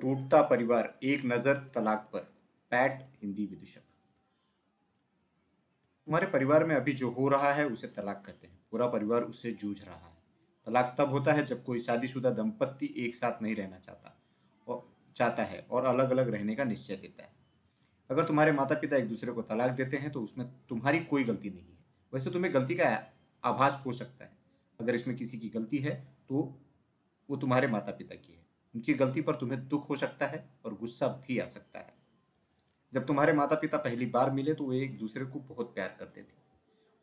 टूटता परिवार एक नज़र तलाक पर। पैट, हिंदी विदूषक। तुम्हारे परिवार में अभी जो हो रहा है, उसे तलाक कहते हैं। पूरा परिवार उससे जूझ रहा है। तलाक तब होता है जब कोई शादीशुदा दंपत्ति एक साथ नहीं रहना चाहता और चाहता है और अलग अलग रहने का निश्चय लेता है। अगर तुम्हारे माता पिता एक दूसरे को तलाक देते हैं तो उसमें तुम्हारी कोई गलती नहीं है। वैसे तुम्हें गलती का आभास हो सकता है। अगर इसमें किसी की गलती है तो वो तुम्हारे माता पिता की है। उनकी गलती पर तुम्हें दुख हो सकता है और गुस्सा भी आ सकता है। जब तुम्हारे माता पिता पहली बार मिले तो वो एक दूसरे को बहुत प्यार करते थे।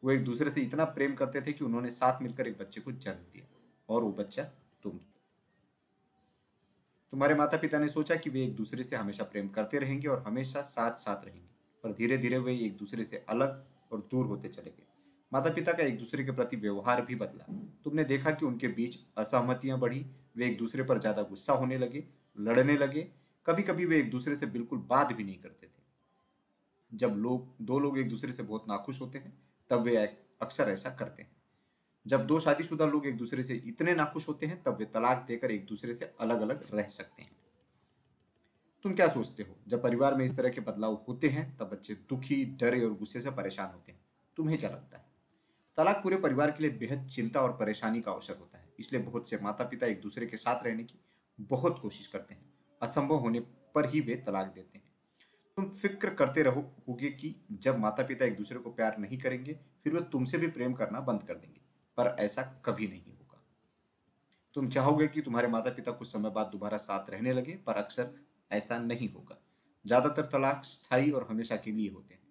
वो एक दूसरे से इतना प्रेम करते थे कि उन्होंने साथ मिलकर एक बच्चे को जन्म दिया और वो बच्चा तुम तुम्हारे माता पिता ने सोचा कि वे एक दूसरे से हमेशा प्रेम करते रहेंगे और हमेशा साथ साथ रहेंगे, पर धीरे धीरे वे एक दूसरे से अलग और दूर होते चले गए। माता पिता का एक दूसरे के प्रति व्यवहार भी बदला। तुमने देखा कि उनके बीच असहमतियाँ बढ़ी वे एक दूसरे पर ज़्यादा गुस्सा होने लगे, लड़ने लगे। कभी कभी वे एक दूसरे से बिल्कुल बात भी नहीं करते थे। जब लोग, दो लोग एक दूसरे से बहुत नाखुश होते हैं, तब वे अक्सर ऐसा करते हैं। जब दो शादीशुदा लोग एक दूसरे से इतने नाखुश होते हैं, तब वे तलाक देकर एक दूसरे से अलग अलग रह सकते हैं। तुम क्या सोचते हो? जब परिवार में इस तरह के बदलाव होते हैं, तब बच्चे दुखी, डरे और गुस्से से परेशान होते हैं। तुम्हें क्या लगता है? तलाक पूरे परिवार के लिए बेहद चिंता और परेशानी का अवसर होता है। इसलिए बहुत से माता पिता एक दूसरे के साथ रहने की बहुत कोशिश करते हैं। असंभव होने पर ही वे तलाक देते हैं। तुम फ़िक्र करते रहोगे कि जब माता पिता एक दूसरे को प्यार नहीं करेंगे, फिर वे तुमसे भी प्रेम करना बंद कर देंगे। पर ऐसा कभी नहीं होगा। तुम चाहोगे कि तुम्हारे माता पिता कुछ समय बाद दोबारा साथ रहने लगे, पर अक्सर ऐसा नहीं होगा। ज़्यादातर तलाक स्थायी और हमेशा के लिए होते हैं।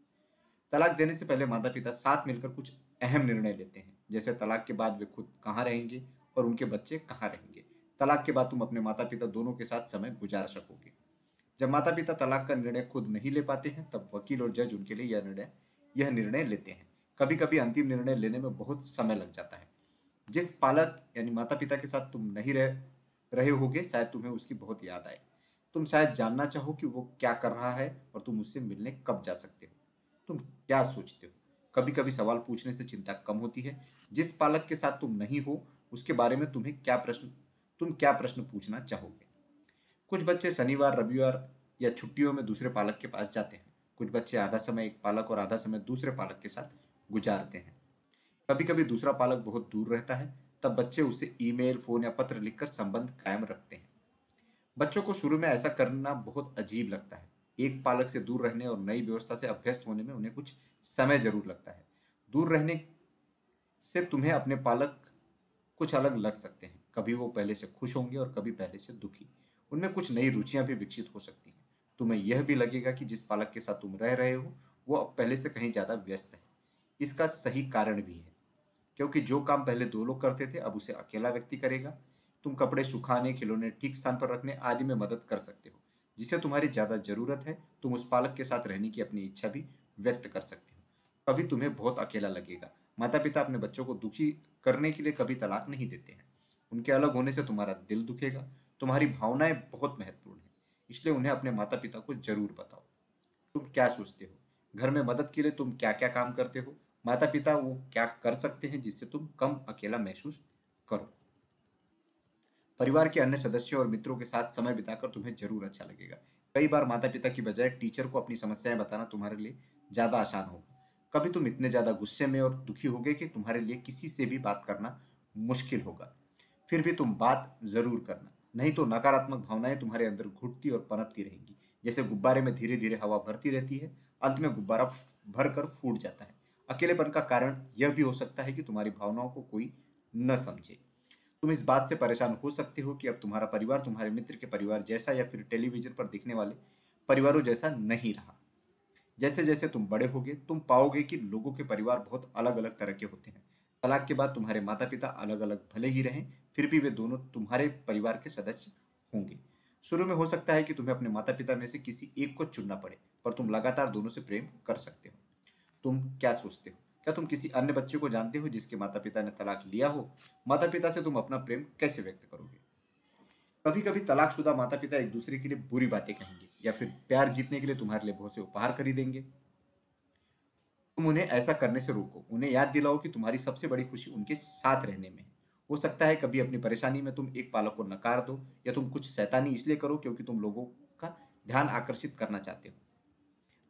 तलाक देने से पहले माता पिता साथ मिलकर कुछ अहम निर्णय लेते हैं। जैसे तलाक के बाद वे खुद कहाँ रहेंगे और उनके बच्चे कहाँ रहेंगे? तलाक के बाद तुम अपने माता पिता दोनों के साथ समय गुजार सकोगे। जब माता पिता तलाक का निर्णय खुद नहीं ले पाते हैं, तब वकील और जज उनके लिए यह निर्णय यह निर्णय लेते हैं। कभी कभी अंतिम निर्णय लेने में बहुत समय लग जाता है। जिस पालक यानी माता पिता के साथ तुम नहीं रह, रहे होगे, शायद तुम्हें उसकी बहुत याद आए। तुम शायद जानना चाहो कि वो क्या कर रहा है और तुम उससे मिलने कब जा सकते हो। तुम क्या सोचते हो? कभी कभी सवाल पूछने से चिंता कम होती है। जिस पालक के साथ तुम नहीं हो उसके बारे में तुम्हें क्या प्रश्न, तुम क्या प्रश्न पूछना चाहोगे? कुछ बच्चे शनिवार, रविवार या छुट्टियों में दूसरे पालक के पास जाते हैं। कुछ बच्चे आधा समय एक पालक और आधा समय दूसरे पालक के साथ गुजारते हैं। कभी कभी दूसरा पालक बहुत दूर रहता है, तब बच्चे उसे ईमेल, फ़ोन या पत्र लिखकर संबंध कायम रखते हैं। बच्चों को शुरू में ऐसा करना बहुत अजीब लगता है। एक पालक से दूर रहने और नई व्यवस्था से अभ्यस्त होने में उन्हें कुछ समय ज़रूर लगता है। दूर रहने से तुम्हें अपने पालक कुछ अलग लग सकते हैं। कभी वो पहले से खुश होंगे और कभी पहले से दुखी। उनमें कुछ नई रुचियाँ भी विकसित हो सकती हैं। तुम्हें यह भी लगेगा कि जिस पालक के साथ तुम रह रहे हो, वो अब पहले से कहीं ज़्यादा व्यस्त है। इसका सही कारण भी है, क्योंकि जो काम पहले दो लोग करते थे, अब उसे अकेला व्यक्ति करेगा। तुम कपड़े सुखाने, खिलौने ठीक स्थान पर रखने आदि में मदद कर सकते हो। जिसे तुम्हारी ज़्यादा ज़रूरत है, तुम उस पालक के साथ रहने की अपनी इच्छा भी व्यक्त कर सकते हो। कभी तुम्हें बहुत अकेला लगेगा। माता पिता अपने बच्चों को दुखी करने के लिए कभी तलाक नहीं देते हैं। उनके अलग होने से तुम्हारा दिल दुखेगा। तुम्हारी भावनाएँ बहुत महत्वपूर्ण है। इसलिए उन्हें अपने माता पिता को ज़रूर बताओ। तुम क्या सोचते हो? घर में मदद के लिए तुम क्या क्या काम करते हो? माता पिता वो क्या कर सकते हैं जिससे तुम कम अकेला महसूस करो? परिवार के अन्य सदस्यों और मित्रों के साथ समय बिताकर तुम्हें ज़रूर अच्छा लगेगा। कई बार माता पिता की बजाय टीचर को अपनी समस्याएँ बताना तुम्हारे लिए ज़्यादा आसान होगा। कभी तुम इतने ज़्यादा गुस्से में और दुखी होगे कि तुम्हारे लिए किसी से भी बात करना मुश्किल होगा। फिर भी तुम बात ज़रूर करना, नहीं तो नकारात्मक भावनाएँ तुम्हारे अंदर घुटती और पनपती रहेंगी। जैसे गुब्बारे में धीरे धीरे हवा भरती रहती है, अंत में गुब्बारा भर कर फूट जाता है। अकेलेपन का कारण यह भी हो सकता है कि तुम्हारी भावनाओं को कोई न समझे। तुम इस बात से परेशान हो सकते हो कि अब तुम्हारा परिवार, तुम्हारे मित्र के परिवार जैसा या फिर टेलीविज़न पर दिखने वाले परिवारों जैसा नहीं रहा। जैसे जैसे तुम बड़े होगे, तुम पाओगे कि लोगों के परिवार बहुत अलग अलग तरह के होते हैं। तलाक के बाद तुम्हारे माता पिता अलग अलग भले ही रहें, फिर भी वे दोनों तुम्हारे परिवार के सदस्य होंगे। शुरू में हो सकता है कि तुम्हें अपने माता पिता में से किसी एक को चुनना पड़े, पर तुम लगातार दोनों से प्रेम कर सकते हो। तुम क्या सोचते हो? क्या तुम किसी अन्य बच्चे को जानते हो जिसके माता पिता ने तलाक लिया हो? माता पिता से तुम अपना प्रेम कैसे व्यक्त करोगे? कभी कभी तलाकशुदा माता पिता एक दूसरे के लिए बुरी बातें कहेंगे। या फिर प्यार जीतने के लिए तुम्हारे लिए बहुत से उपहार खरीदेंगे। तुम उन्हें ऐसा करने से रोको, उन्हें याद दिलाओ कि तुम्हारी सबसे बड़ी खुशी उनके साथ रहने में हो। सकता है कभी अपनी परेशानी में तुम एक पालक को नकार दो या तुम कुछ शैतानी इसलिए करो क्योंकि तुम लोगों का ध्यान आकर्षित करना चाहते हो।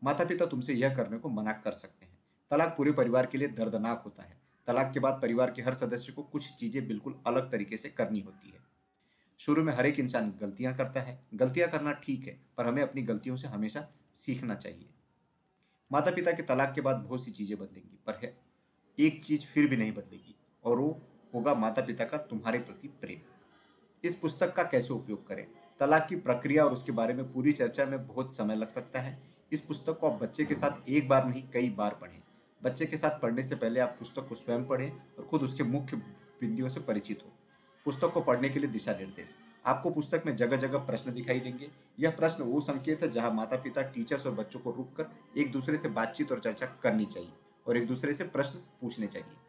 माता पिता तुमसे यह करने को मना कर सकते हैं। तलाक पूरे परिवार के लिए दर्दनाक होता है। तलाक के बाद परिवार के हर सदस्य को कुछ चीज़ें बिल्कुल अलग तरीके से करनी होती है। शुरू में हर एक इंसान गलतियाँ करता है। गलतियाँ करना ठीक है, पर हमें अपनी गलतियों से हमेशा सीखना चाहिए। माता पिता के तलाक के बाद बहुत सी चीज़ें बदलेंगी, पर है, एक चीज़ फिर भी नहीं बदलेगी, और वो होगा माता पिता का तुम्हारे प्रति प्रेम। इस पुस्तक का कैसे उपयोग करें? तलाक की प्रक्रिया और उसके बारे में पूरी चर्चा में बहुत समय लग सकता है। इस पुस्तक को आप बच्चे के साथ एक बार नहीं, कई बार पढ़ें। बच्चे के साथ पढ़ने से पहले आप पुस्तक को स्वयं पढ़ें और खुद उसके मुख्य बिंदुओं से परिचित हो। पुस्तक को पढ़ने के लिए दिशा निर्देश। आपको पुस्तक में जगह जगह प्रश्न दिखाई देंगे। यह प्रश्न वो संकेत है जहाँ माता पिता टीचर्स और बच्चों को रुक एक दूसरे से बातचीत और चर्चा करनी चाहिए और एक दूसरे से प्रश्न पूछने चाहिए।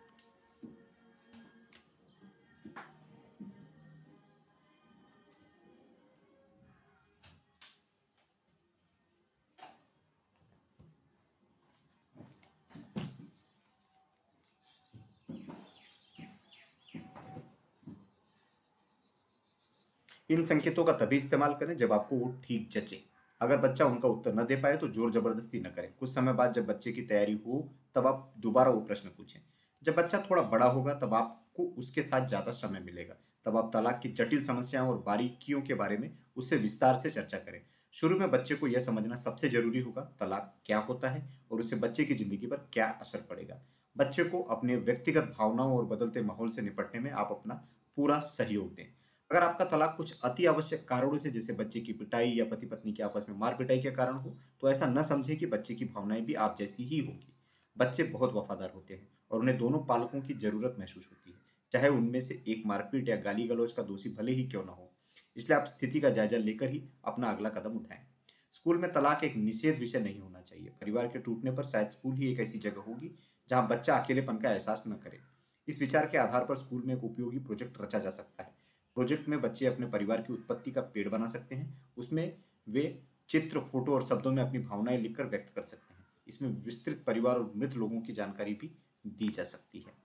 इन संकेतों का तभी इस्तेमाल करें जब आपको वो ठीक जचे। अगर बच्चा उनका उत्तर न दे पाए तो ज़ोर ज़बरदस्ती न करें। कुछ समय बाद जब बच्चे की तैयारी हो, तब आप दोबारा वो प्रश्न पूछें। जब बच्चा थोड़ा बड़ा होगा, तब आपको उसके साथ ज़्यादा समय मिलेगा। तब आप तलाक की जटिल समस्याओं और बारीकियों के बारे में उससे विस्तार से चर्चा करें। शुरू में बच्चे को यह समझना सबसे ज़रूरी होगा, तलाक क्या होता है और उससे बच्चे की ज़िंदगी पर क्या असर पड़ेगा। बच्चे को अपने व्यक्तिगत भावनाओं और बदलते माहौल से निपटने में आप अपना पूरा सहयोग दें। अगर आपका तलाक कुछ अति आवश्यक कारणों से, जैसे बच्चे की पिटाई या पति पत्नी के आपस में मार पिटाई के कारण हो तो ऐसा न समझे कि बच्चे की भावनाएँ भी आप जैसी ही होगी। बच्चे बहुत वफादार होते हैं और उन्हें दोनों पालकों की ज़रूरत महसूस होती है। चाहे उनमें से एक मारपीट या गाली गलौज का दोषी भले ही क्यों न हो, इसलिए आप स्थिति का जायजा लेकर ही अपना अगला कदम उठाएँ। स्कूल में तलाक एक निषेध विषय नहीं होना चाहिए। परिवार के टूटने पर शायद स्कूल ही एक ऐसी जगह होगी, जहाँ बच्चा अकेलेपन का एहसास न करे। इस विचार के आधार पर स्कूल में एक उपयोगी प्रोजेक्ट रचा जा सकता है। प्रोजेक्ट में बच्चे अपने परिवार की उत्पत्ति का पेड़ बना सकते हैं। उसमें वे चित्र, फ़ोटो और शब्दों में अपनी भावनाएँ लिखकर व्यक्त कर सकते हैं। इसमें विस्तृत परिवार और मृत लोगों की जानकारी भी दी जा सकती है।